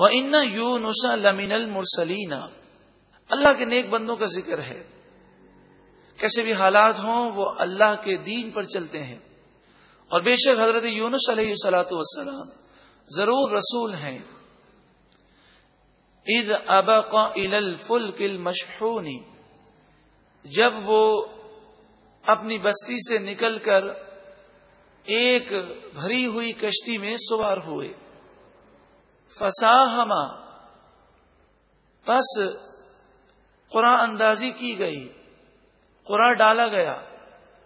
وہ ان یو نسا لمین المرسلین اللہ کے نیک بندوں کا ذکر ہے۔ کیسے بھی حالات ہوں، وہ اللہ کے دین پر چلتے ہیں۔ اور بے شک حضرت یونس علیہ سلاۃ وسلام ضرور رسول ہیں۔ عید ابق الفل کل مشہونی جب وہ اپنی بستی سے نکل کر ایک بھری ہوئی کشتی میں سوار ہوئے۔ فساہما پس قرآن اندازی کی گئی، قرآن ڈالا گیا۔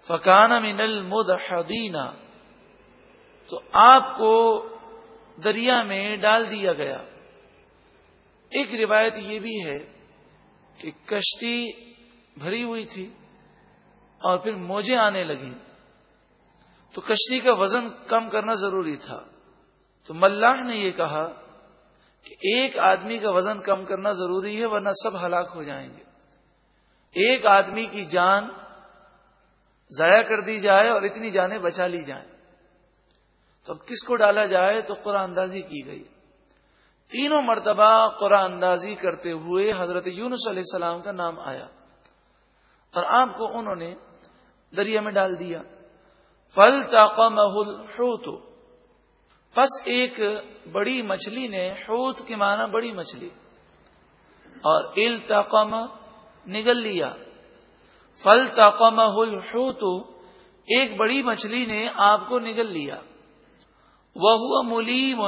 فکان من المدحدین تو آپ کو دریا میں ڈال دیا گیا۔ ایک روایت یہ بھی ہے کہ کشتی بھری ہوئی تھی اور پھر موجیں آنے لگی تو کشتی کا وزن کم کرنا ضروری تھا۔ تو ملاح نے یہ کہا کہ ایک آدمی کا وزن کم کرنا ضروری ہے ورنہ سب ہلاک ہو جائیں گے۔ ایک آدمی کی جان ضائع کر دی جائے اور اتنی جانیں بچا لی جائیں۔ تو اب کس کو ڈالا جائے؟ تو قرآن اندازی کی گئی۔ تینوں مرتبہ قرآن اندازی کرتے ہوئے حضرت یونس علیہ السلام کا نام آیا۔ اور آپ کو انہوں نے دریا میں ڈال دیا۔ فل تاقم تو پس ایک بڑی مچھلی نے، حوت کے معنی بڑی مچھلی، اور التقم نگل لیا۔ فل تاقم تو ایک بڑی مچھلی نے آپ کو نگل لیا۔ وہ ملیم،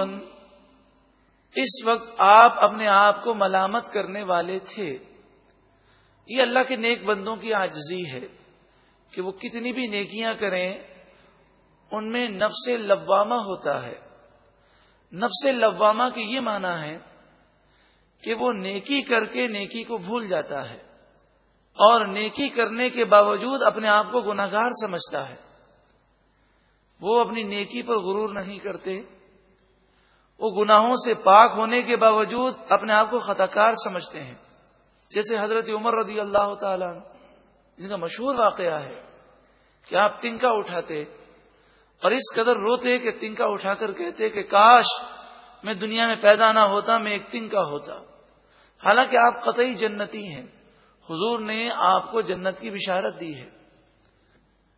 اس وقت آپ اپنے آپ کو ملامت کرنے والے تھے۔ یہ اللہ کے نیک بندوں کی آجزی ہے کہ وہ کتنی بھی نیکیاں کریں، ان میں نفس لوامہ ہوتا ہے۔ نفس لوامہ کی یہ معنی ہے کہ وہ نیکی کر کے نیکی کو بھول جاتا ہے اور نیکی کرنے کے باوجود اپنے آپ کو گناگار سمجھتا ہے۔ وہ اپنی نیکی پر غرور نہیں کرتے۔ وہ گناہوں سے پاک ہونے کے باوجود اپنے آپ کو خطا کار سمجھتے ہیں۔ جیسے حضرت عمر رضی اللہ تعالی جن کا مشہور واقعہ ہے کہ آپ تنکا اٹھاتے اور اس قدر روتے کہ تنکا اٹھا کر کہتے کہ کاش میں دنیا میں پیدا نہ ہوتا، میں ایک تنکا ہوتا۔ حالانکہ آپ قطعی جنتی ہیں۔ حضور نے آپ کو جنت کی بشارت دی ہے۔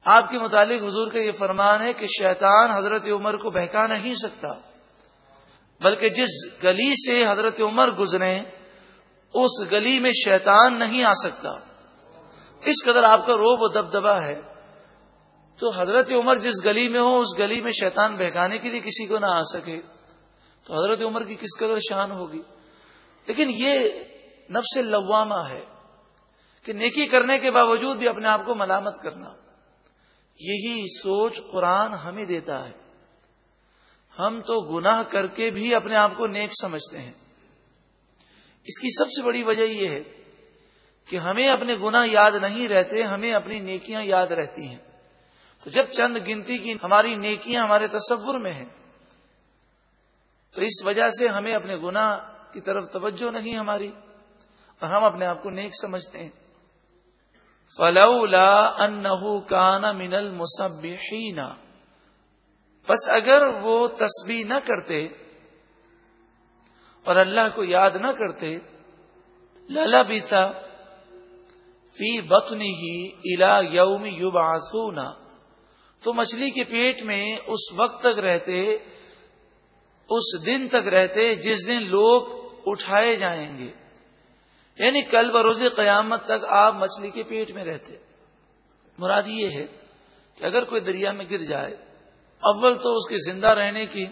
آپ کے متعلق حضور کا یہ فرمان ہے کہ شیطان حضرت عمر کو بہکا نہیں سکتا، بلکہ جس گلی سے حضرت عمر گزرے، اس گلی میں شیطان نہیں آ سکتا۔ اس قدر آپ کا روب و دبدبا ہے۔ تو حضرت عمر جس گلی میں ہو، اس گلی میں شیطان بہکانے کے لیے کسی کو نہ آ سکے۔ تو حضرت عمر کی کس قدر شان ہوگی؟ لیکن یہ نفس لوامہ ہے کہ نیکی کرنے کے باوجود بھی اپنے آپ کو ملامت کرنا۔ یہی سوچ قرآن ہمیں دیتا ہے۔ ہم تو گناہ کر کے بھی اپنے آپ کو نیک سمجھتے ہیں۔ اس کی سب سے بڑی وجہ یہ ہے کہ ہمیں اپنے گناہ یاد نہیں رہتے، ہمیں اپنی نیکیاں یاد رہتی ہیں۔ تو جب چند گنتی کی ہماری نیکیاں ہمارے تصور میں ہیں تو اس وجہ سے ہمیں اپنے گناہ کی طرف توجہ نہیں ہماری اور ہم اپنے آپ کو نیک سمجھتے ہیں۔ فلولا انہو کان من المسبحین بس اگر وہ تسبیح نہ کرتے اور اللہ کو یاد نہ کرتے لالا بیسا فی بتنی ہی الا یوم یو تو مچھلی کے پیٹ میں اس وقت تک رہتے اس دن تک رہتے جس دن لوگ اٹھائے جائیں گے۔ یعنی کل بروز قیامت تک آپ مچھلی کے پیٹ میں رہتے۔ مراد یہ ہے کہ اگر کوئی دریا میں گر جائے، اول تو اس کے زندہ رہنے کی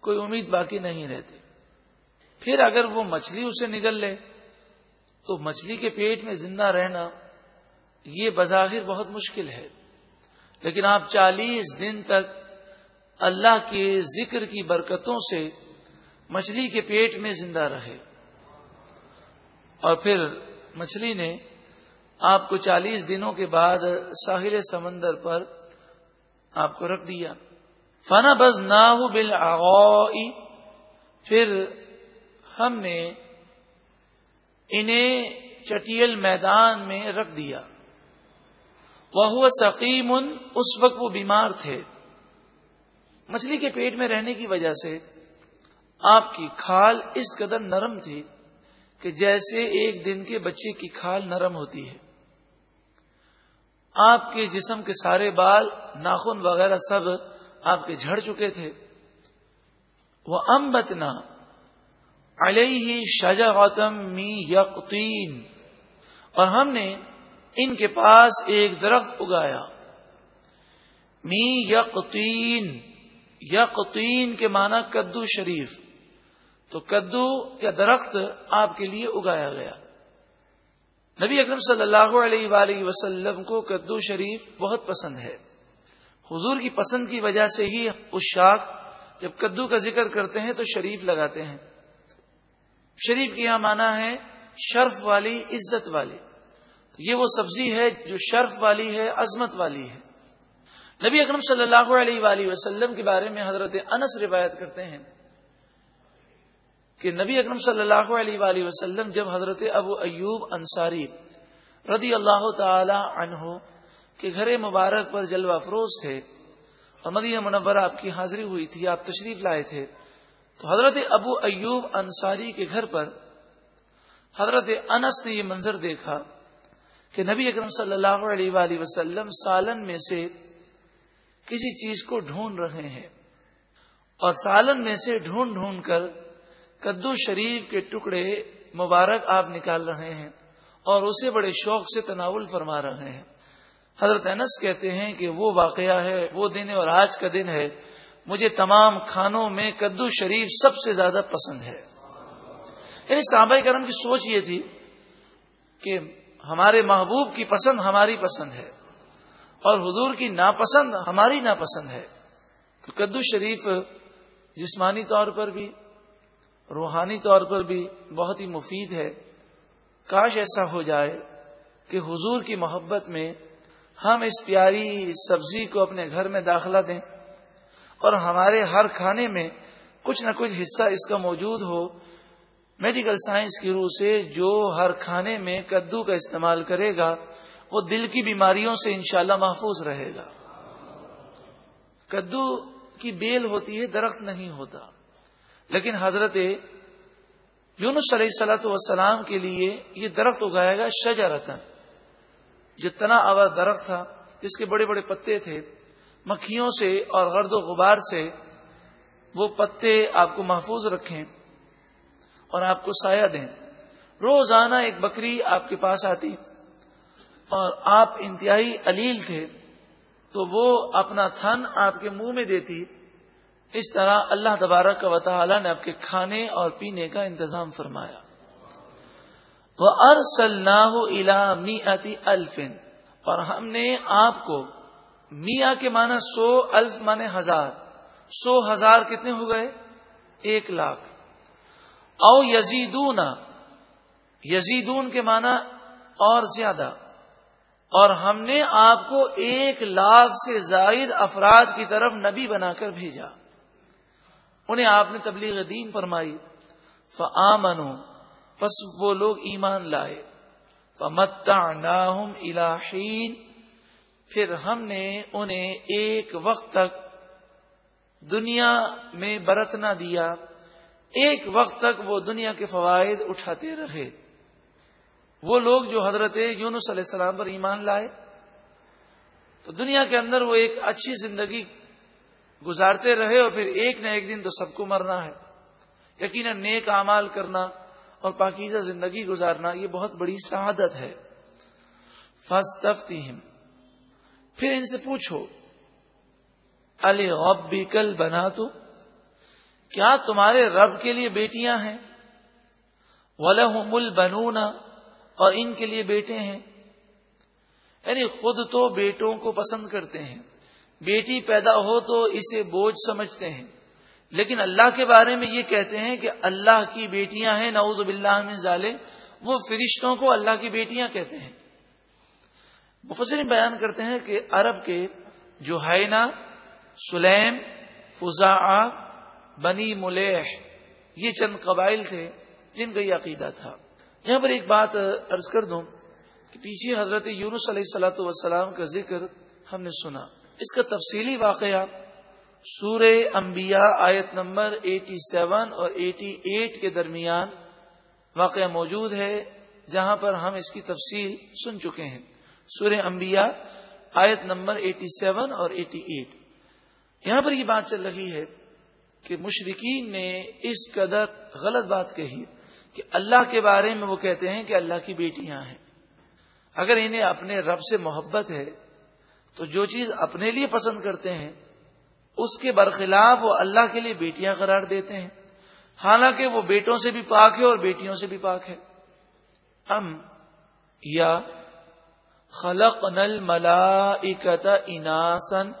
کوئی امید باقی نہیں رہتی۔ پھر اگر وہ مچھلی اسے نگل لے، تو مچھلی کے پیٹ میں زندہ رہنا یہ بظاہر بہت مشکل ہے۔ لیکن آپ چالیس دن تک اللہ کے ذکر کی برکتوں سے مچھلی کے پیٹ میں زندہ رہے۔ اور پھر مچھلی نے آپ کو چالیس دنوں کے بعد ساحل سمندر پر آپ کو رکھ دیا۔ فنا بز نہ بل پھر ہم نے انہیں چٹیل میدان میں رکھ دیا۔ وہ سقیم اس وقت وہ بیمار تھے۔ مچھلی کے پیٹ میں رہنے کی وجہ سے آپ کی کھال اس قدر نرم تھی کہ جیسے ایک دن کے بچے کی کھال نرم ہوتی ہے۔ آپ کے جسم کے سارے بال، ناخن وغیرہ سب آپ کے جھڑ چکے تھے۔ وہ امبتنا علیہ شاجا گوتم می یقین اور ہم نے ان کے پاس ایک درخت اگایا۔ می یقین یقین کے معنی کدو شریف تو کدو کا درخت آپ کے لیے اگایا گیا۔ نبی اکرم صلی اللہ علیہ وآلہ وسلم کو کدو شریف بہت پسند ہے۔ حضور کی پسند کی وجہ سے ہی اس شاخ جب کدو کا ذکر کرتے ہیں تو شریف لگاتے ہیں۔ شریف کی یہاں مانا ہے شرف والی، عزت والی۔ یہ وہ سبزی ہے جو شرف والی ہے، عظمت والی ہے۔ نبی اکرم صلی اللہ علیہ وآلہ وسلم کے بارے میں حضرت انس روایت کرتے ہیں کہ نبی اکرم صلی اللہ علیہ وآلہ وسلم جب حضرت ابو ایوب انصاری رضی اللہ تعالی عنہ کے گھر مبارک پر جلوہ افروز تھے اور مدینہ منورہ آپ کی حاضری ہوئی تھی، آپ تشریف لائے تھے، تو حضرت ابو ایوب انصاری کے گھر پر حضرت انس نے یہ منظر دیکھا کہ نبی اکرم صلی اللہ علیہ وآلہ وسلم سالن میں سے کسی چیز کو ڈھونڈ رہے ہیں۔ اور سالن میں سے ڈھونڈ ڈھونڈ کر کدو شریف کے ٹکڑے مبارک آپ نکال رہے ہیں اور اسے بڑے شوق سے تناول فرما رہے ہیں۔ حضرت انس کہتے ہیں کہ وہ واقعہ ہے، وہ دن اور آج کا دن ہے۔ مجھے تمام کھانوں میں کدو شریف سب سے زیادہ پسند ہے۔ یعنی صحابہ کرم کی سوچ یہ تھی کہ ہمارے محبوب کی پسند ہماری پسند ہے۔ اور حضور کی ناپسند، ہماری ناپسند ہے۔ تو کدو شریف جسمانی طور پر بھی، روحانی طور پر بھی بہت ہی مفید ہے۔ کاش ایسا ہو جائے کہ حضور کی محبت میں ہم اس پیاری سبزی کو اپنے گھر میں داخلہ دیں اور ہمارے ہر کھانے میں کچھ نہ کچھ حصہ اس کا موجود ہو۔ میڈیکل سائنس کی روح سے جو ہر کھانے میں کدو کا استعمال کرے گا وہ دل کی بیماریوں سے انشاءاللہ محفوظ رہے گا۔ کدو کی بیل ہوتی ہے، درخت نہیں ہوتا۔ لیکن حضرت یونس علیہ سلاۃ والسلام کے لیے یہ درخت اگایا گا شجا رتن جتنا آور درخت تھا جس کے بڑے بڑے پتے تھے، مکھیوں سے اور غرد و غبار سے وہ پتے آپ کو محفوظ رکھیں اور آپ کو سایہ دیں۔ روزانہ ایک بکری آپ کے پاس آتی۔ اور آپ انتہائی علیل تھے، تو وہ اپنا تھن آپ کے منہ میں دیتی۔ اس طرح اللہ تبارک و تعالی نے آپ کے کھانے اور پینے کا انتظام فرمایا۔ وہ ارسل الامی الفن اور ہم نے آپ کو میاں کے معنی سو الف مانے ہزار۔ سو ہزار کتنے ہو گئے؟ ایک لاکھ۔ او یزیدون۔ یزیدون کے معنی اور زیادہ۔ اور ہم نے آپ کو ایک لاکھ سے زائد افراد کی طرف نبی بنا کر بھیجا۔ انہیں آپ نے تبلیغ دین فرمائی۔ فآمنو پس وہ لوگ ایمان لائے۔ فمتعناہم الہین پھر ہم نے انہیں ایک وقت تک دنیا میں برتنا دیا۔ ایک وقت تک وہ دنیا کے فوائد اٹھاتے رہے۔ وہ لوگ جو حضرت یونس علیہ السلام پر ایمان لائے، تو دنیا کے اندر وہ ایک اچھی زندگی گزارتے رہے اور پھر ایک نہ ایک دن تو سب کو مرنا ہے۔ یقیناً نیک اعمال کرنا اور پاکیزہ زندگی گزارنا یہ بہت بڑی شہادت ہے۔ پھر ان سے پوچھو، علی کل بنا تو کیا تمہارے رب کے لیے بیٹیاں ہیں؟ ولہ بنونا اور ان کے لیے بیٹے ہیں۔ یعنی خود تو بیٹوں کو پسند کرتے ہیں۔ بیٹی پیدا ہو تو اسے بوجھ سمجھتے ہیں۔ لیکن اللہ کے بارے میں یہ کہتے ہیں کہ اللہ کی بیٹیاں ہیں، نعوذ باللہ من ظالے وہ فرشتوں کو اللہ کی بیٹیاں کہتے ہیں۔ مفسر بیان کرتے ہیں کہ عرب کے جو ہائنا سلیم فضا بنی ملیح، یہ چند قبائل تھے جن کا یہ عقیدہ تھا۔ یہاں پر ایک بات ارض کر دوں کہ پیچھے حضرت یونس علیہ السلاۃ والسلام کا ذکر ہم نے سنا۔ اس کا تفصیلی واقعہ سور انبیاء آیت نمبر ایٹی سیون اور ایٹی ایٹ کے درمیان واقعہ موجود ہے، جہاں پر ہم اس کی تفصیل سن چکے ہیں۔ سور انبیاء آیت نمبر ایٹی سیون اور ایٹی ایٹ۔ یہاں پر یہ بات چل رہی ہے کہ مشرقین نے اس قدر غلط بات کہی۔ کہ اللہ کے بارے میں وہ کہتے ہیں کہ اللہ کی بیٹیاں ہیں۔ اگر انہیں اپنے رب سے محبت ہے، تو جو چیز اپنے لیے پسند کرتے ہیں، اس کے برخلاف وہ اللہ کے لیے بیٹیاں قرار دیتے ہیں۔ حالانکہ وہ بیٹوں سے بھی پاک ہے اور بیٹیوں سے بھی پاک ہے۔ ہم یا خلق نل ملا اناسن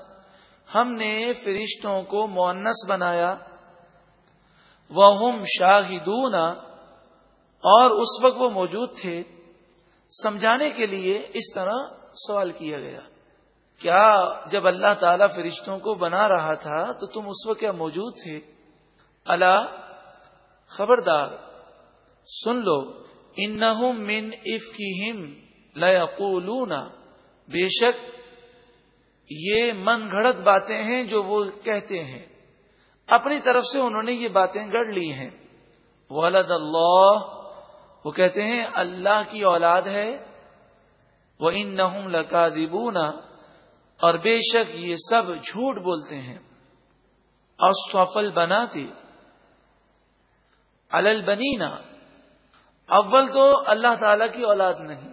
ہم نے فرشتوں کو مونس بنایا۔ وہ شاہدون اور اس وقت وہ موجود تھے، سمجھانے کے لیے اس طرح سوال کیا گیا۔ کیا جب اللہ تعالی فرشتوں کو بنا رہا تھا تو تم اس وقت کیا موجود تھے؟ اللہ خبردار، سن لو ان من اف کی بے شک یہ من گھڑت باتیں ہیں جو وہ کہتے ہیں۔ اپنی طرف سے انہوں نے یہ باتیں گڑ لی ہیں۔ ولد اللہ وہ کہتے ہیں، اللہ کی اولاد ہے وہ ان نہ لکا اور بے شک یہ سب جھوٹ بولتے ہیں۔ اور بناتی الل بنی اول تو اللہ تعالی کی اولاد نہیں،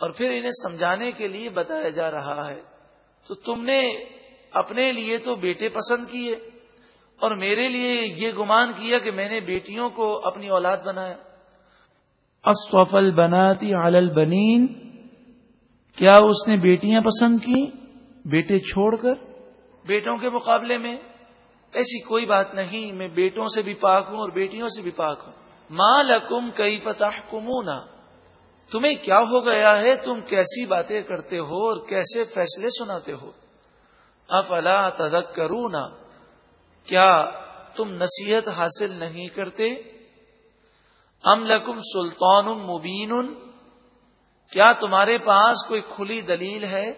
اور پھر انہیں سمجھانے کے لیے بتایا جا رہا ہے۔ تو تم نے اپنے لیے تو بیٹے پسند کیے، اور میرے لیے یہ گمان کیا کہ میں نے بیٹیوں کو اپنی اولاد بنایا۔ اصفل بناتی علل بنین کیا اس نے بیٹیاں پسند کی بیٹے چھوڑ کر؟ بیٹوں کے مقابلے میں؟ ایسی کوئی بات نہیں، میں بیٹوں سے بھی پاک ہوں اور بیٹیوں سے بھی پاک ہوں۔ ماں لکم کئی فتح تمہیں کیا ہو گیا ہے؟ تم کیسی باتیں کرتے ہو اور کیسے فیصلے سناتے ہو؟ افلا تدک کیا تم نصیحت حاصل نہیں کرتے؟ ام لکم سلطان مبین۔ کیا تمہارے پاس کوئی کھلی دلیل ہے؟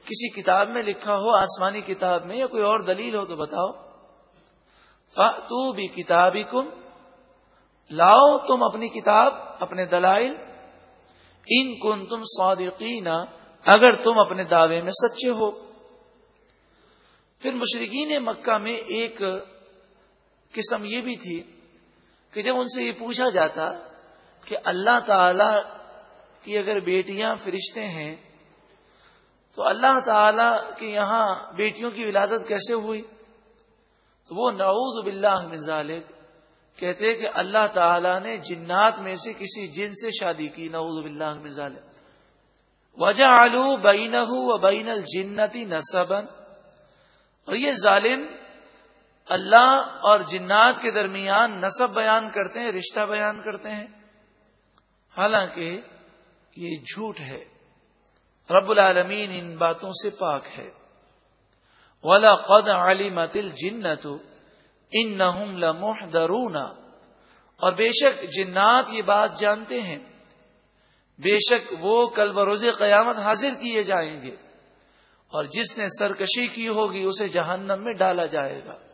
کسی کتاب میں لکھا ہو، آسمانی کتاب میں، یا کوئی اور دلیل ہو تو بتاؤ۔ تو بھی کتابی کم لاؤ تم اپنی کتاب، اپنے دلائل۔ ان کن تم صادقین، اگر تم اپنے دعوے میں سچے ہو۔ پھر مشرقین مکہ میں ایک قسم یہ بھی تھی کہ جب ان سے یہ پوچھا جاتا کہ اللہ تعالی کی اگر بیٹیاں فرشتے ہیں، تو اللہ تعالی کے یہاں بیٹیوں کی ولادت کیسے ہوئی؟ تو وہ نعوذ باللہ من ذالک کہتے کہ اللہ تعالی نے جنات میں سے کسی جن سے شادی کی، نعوذ باللہ من ذالک۔ وجہ آلو بین و بین الجنتی نصبن اور یہ ظالم اللہ اور جنات کے درمیان نصب بیان کرتے ہیں، رشتہ بیان کرتے ہیں۔ حالانکہ یہ جھوٹ ہے۔ رب العالمین ان باتوں سے پاک ہے۔ ولا قد علی متل جنت ان نہ اور بے شک جنات یہ بات جانتے ہیں۔ بے شک وہ کل بروز قیامت حاضر کیے جائیں گے۔ اور جس نے سرکشی کی ہوگی، اسے جہنم میں ڈالا جائے گا۔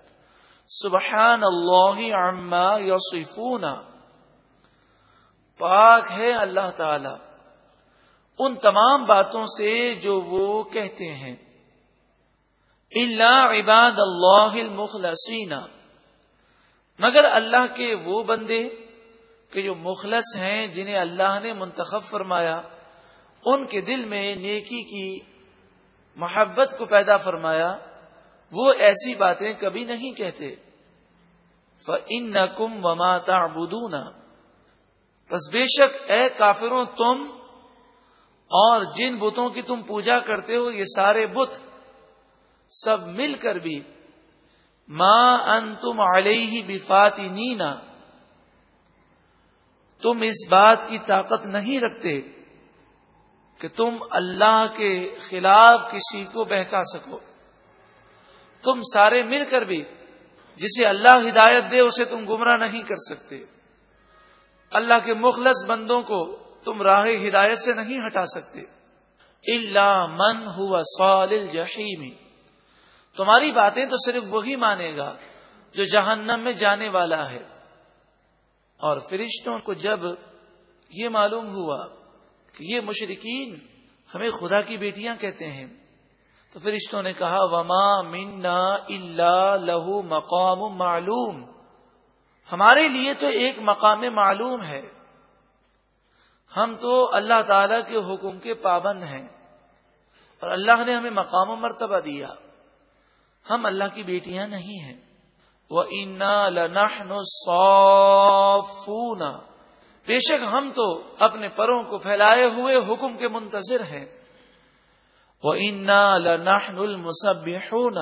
سبحان اللہ عما یوسفون پاک ہے اللہ تعالی ان تمام باتوں سے جو وہ کہتے ہیں. اللہ عباد اللہ المخلصین. مگر اللہ کے وہ بندے کہ جو مخلص ہیں جنہیں اللہ نے منتخب فرمایا، ان کے دل میں نیکی کی محبت کو پیدا فرمایا وہ ایسی باتیں کبھی نہیں کہتے۔ ان کم وماتا بس بے شک اے کافروں تم اور جن بتوں کی تم پوجا کرتے ہو، یہ سارے بت سب مل کر بھی۔ ماں ان تم علیہ بفاتی نینا تم اس بات کی طاقت نہیں رکھتے کہ تم اللہ کے خلاف کسی کو بہکا سکو۔ تم سارے مل کر بھی جسے اللہ ہدایت دے اسے تم گمراہ نہیں کر سکتے۔ اللہ کے مخلص بندوں کو تم راہ ہدایت سے نہیں ہٹا سکتے۔ اللہ من ہوا سال الجحیم۔ تمہاری باتیں تو صرف وہی مانے گا جو جہنم میں جانے والا ہے۔ اور فرشتوں کو جب یہ معلوم ہوا کہ یہ مشرقین ہمیں خدا کی بیٹیاں کہتے ہیں تو فرشتوں نے کہا، وما منا اللہ لہو مقام معلوم۔ ہمارے لیے تو ایک مقام معلوم ہے۔ ہم تو اللہ تعالی کے حکم کے پابند ہیں۔ اور اللہ نے ہمیں مقام و مرتبہ دیا۔ ہم اللہ کی بیٹیاں نہیں ہیں۔ وہ انا لنحن صافون بے شک ہم تو اپنے پروں کو پھیلائے ہوئے حکم کے منتظر ہیں۔ وہ انا لنحن المسبحون۔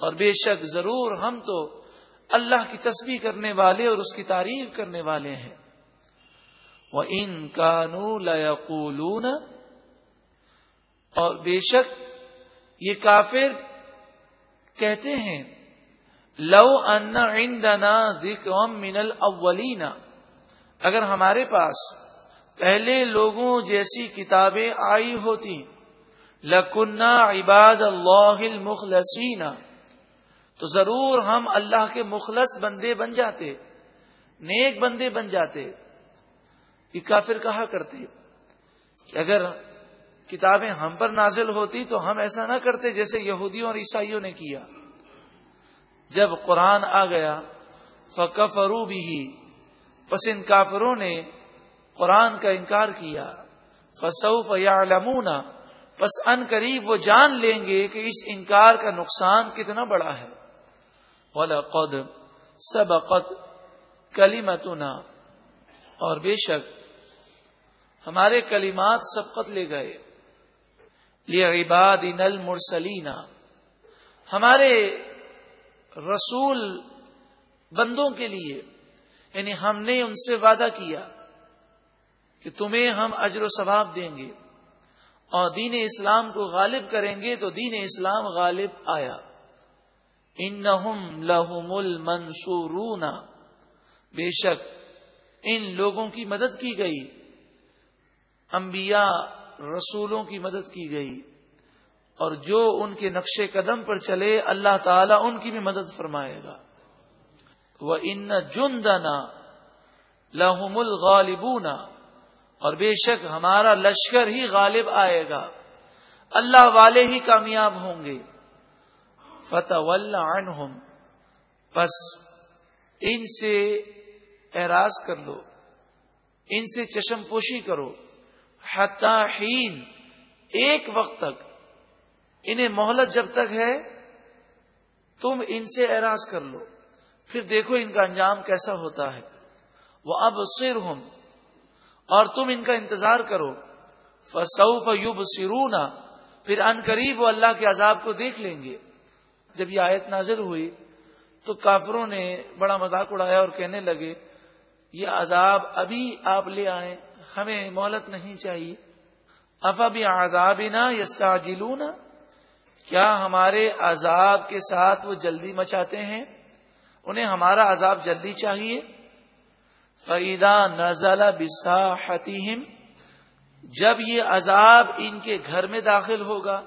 اور بے شک ضرور ہم تو اللہ کی تسبیح کرنے والے اور اس کی تعریف کرنے والے ہیں۔ وہ ان کانو لقولون اور بے شک یہ کافر کہتے ہیں، لو ان عندنا ذکر من الاولین اگر ہمارے پاس پہلے لوگوں جیسی کتابیں آئی ہوتی لکنہ عباد اللہ المخلصین تو ضرور ہم اللہ کے مخلص بندے بن جاتے، نیک بندے بن جاتے، یہ کافر کہا کرتے۔ کہ اگر کتابیں ہم پر نازل ہوتی تو ہم ایسا نہ کرتے جیسے یہودیوں اور عیسائیوں نے کیا۔ جب قرآن آ گیا فکفرو بھی پس ان کافروں نے قرآن کا انکار کیا۔ فصوف یا بس ان قریب وہ جان لیں گے کہ اس انکار کا نقصان کتنا بڑا ہے۔ قد سبقت کلیمتنا اور بے شک ہمارے کلمات سبقت لے گئے۔ عباد ان المرسلینا ہمارے رسول بندوں کے لیے یعنی ہم نے ان سے وعدہ کیا کہ تمہیں ہم اجر و ثواب دیں گے۔ اور دین اسلام کو غالب کریں گے تو دین اسلام غالب آیا۔ ان لہم المنصورون۔ بے شک ان لوگوں کی مدد کی گئی۔ انبیاء رسولوں کی مدد کی گئی۔ اور جو ان کے نقش قدم پر چلے، اللہ تعالیٰ ان کی بھی مدد فرمائے گا۔ وہ ان جندنا لہم الغالبون۔ اور بے شک ہمارا لشکر ہی غالب آئے گا۔ اللہ والے ہی کامیاب ہوں گے۔ فتح عنہم۔ بس ان سے اعراض کر لو۔ ان سے چشم پوشی کرو۔ حتین ایک وقت تک۔ انہیں مہلت جب تک ہے، تم ان سے اعراض کر لو۔ پھر دیکھو ان کا انجام کیسا ہوتا ہے۔ وہ اب سر ہوں اور تم ان کا انتظار کرو۔ فسوف یوب سرونا پھر ان قریب وہ اللہ کے عذاب کو دیکھ لیں گے۔ جب یہ آیت نازل ہوئی، تو کافروں نے بڑا مذاق اڑایا اور کہنے لگے، یہ عذاب ابھی آپ لے آئے ہمیں مہلت نہیں چاہیے۔ افب آزاب نا یا کیا ہمارے عذاب کے ساتھ وہ جلدی مچاتے ہیں؟ انہیں ہمارا عذاب جلدی چاہیے؟ فعیدہ نزلہ بسا جب یہ عذاب ان کے گھر میں داخل ہوگا،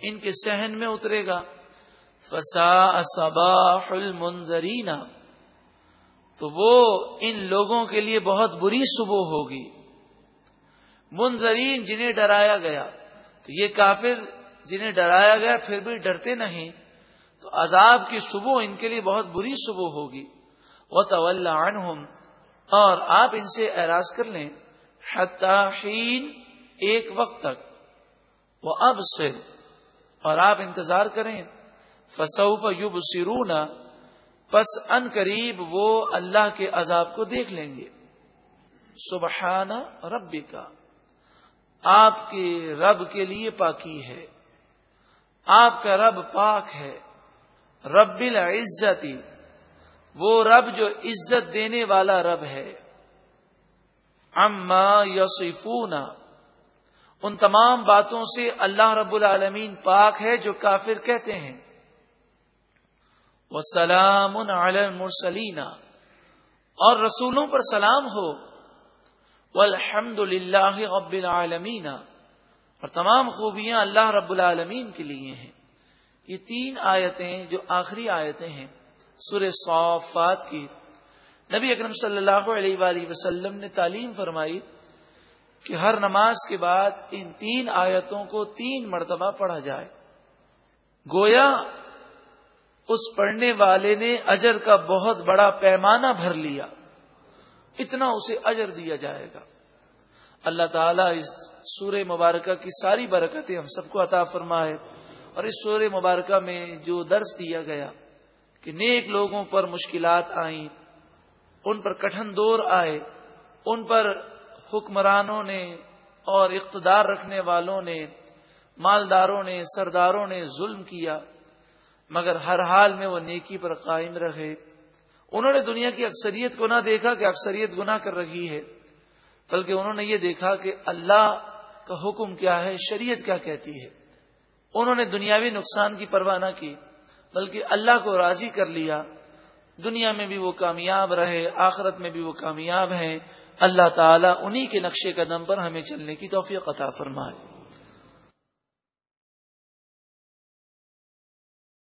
ان کے سہن میں اترے گا فسا صباح المنظرین تو وہ ان لوگوں کے لیے بہت بری صبح ہوگی۔ منظرین جنہیں ڈرایا گیا، تو یہ کافر جنہیں ڈرایا گیا پھر بھی ڈرتے نہیں، تو عذاب کی صبح ان کے لیے بہت بری صبح ہوگی۔ وہ طول اور آپ ان سے اعراض کر لیں حتین ایک وقت تک، وہ اب سے، اور آپ انتظار کریں، فسوف یوب سرونا پس ان قریب وہ اللہ کے عذاب کو دیکھ لیں گے۔ سبحانہ رب کا آپ کے رب کے لیے پاکی ہے۔ آپ کا رب پاک ہے۔ رب العزتی وہ رب جو عزت دینے والا رب ہے۔ اما یوسفون ان تمام باتوں سے اللہ رب العالمین پاک ہے جو کافر کہتے ہیں۔ وہ سلام المرسلین۔ اور رسولوں پر سلام ہو۔ الحمد للہ رب العالمین۔ اور تمام خوبیاں اللہ رب العالمین کے لیے ہیں۔ یہ تین آیتیں جو آخری آیتیں ہیں۔ سر صافات کی۔ نبی اکرم صلی اللہ علیہ وآلہ وسلم نے تعلیم فرمائی کہ ہر نماز کے بعد ان تین آیتوں کو تین مرتبہ پڑھا جائے۔ گویا اس پڑھنے والے نے اجر کا بہت بڑا پیمانہ بھر لیا۔ اتنا اسے اجر دیا جائے گا۔ اللہ تعالیٰ اس سورہ مبارکہ کی ساری برکتیں ہم سب کو عطا فرمائے اور اس سورہ مبارکہ میں جو درس دیا گیا کہ نیک لوگوں پر مشکلات آئیں، ان پر کٹھن دور آئے، ان پر حکمرانوں نے اور اقتدار رکھنے والوں نے، مالداروں نے، سرداروں نے ظلم کیا، مگر ہر حال میں وہ نیکی پر قائم رہے۔ انہوں نے دنیا کی اکثریت کو نہ دیکھا کہ اکثریت گناہ کر رہی ہے، بلکہ انہوں نے یہ دیکھا کہ اللہ کا حکم کیا ہے، شریعت کیا کہتی ہے۔ انہوں نے دنیاوی نقصان کی پرواہ نہ کی۔ بلکہ اللہ کو راضی کر لیا۔ دنیا میں بھی وہ کامیاب رہے، آخرت میں بھی وہ کامیاب ہیں۔ اللہ تعالیٰ انہی کے نقشے قدم پر ہمیں چلنے کی توفیق عطا فرمائے۔